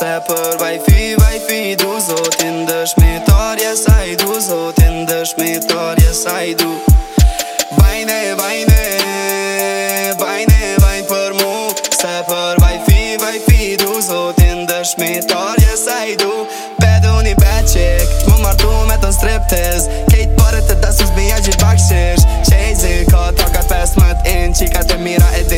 se për vajfi, vajfi du Zotin dëshmitar, yes I du Zotin dëshmitar, yes I du Bajne, bajne, bajne, bajnë për mu Se për vajfi, vajfi du Zotin dëshmitar, yes I do Bedu një beqik, më martu me të nstriptiz Kejtë pare të dasus bëja gjithë bakshish Qejzi, ka trakat pesmët in, qikat e mira e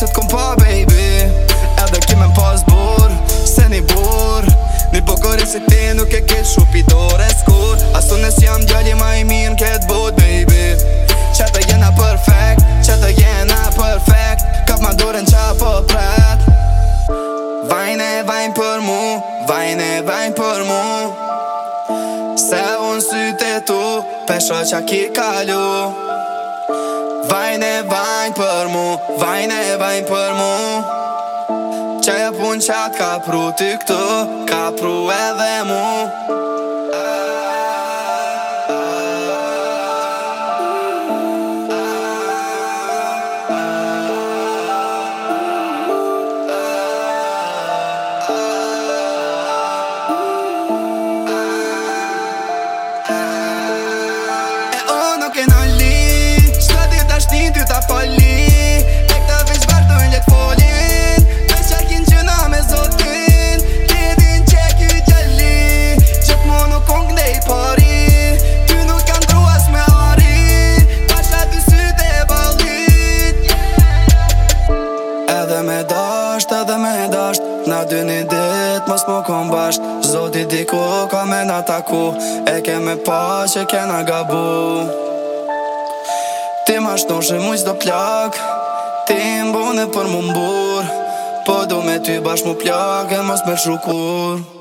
se t'kom pa baby Edhe kime n'pas bur Se n'i bur N'i bukurin si ti nuk e kish shupi dore s'kur Asun e si jam djalli ma i mirë n'ket bot baby Qete jena perfect Qete jena perfect Kap ma durin qa po pret Vajne vajn për mu Vajne vajn për mu Se unë syte tu Pesho qa ki kalu Vajne Vajnë e vajnë për mu Vajnë e vajnë për mu Qaj e pun qa kapru ty këtu ka edhe e vajnë mu E këtë vishë bërë të një këtë polin me zotë këtë Këti në që këtë gjallin nuk kanë me arin Pasha të balit Edhe me edhe me dashët Në dy një ditë, mos më konë bashkët Zoti diku ka me në taku E ke me pa, që ke në gabu Ti ma shto shë mu sdo plak Ti mbune për mu mbur Po do me ty bashk mu plak E mos me shukur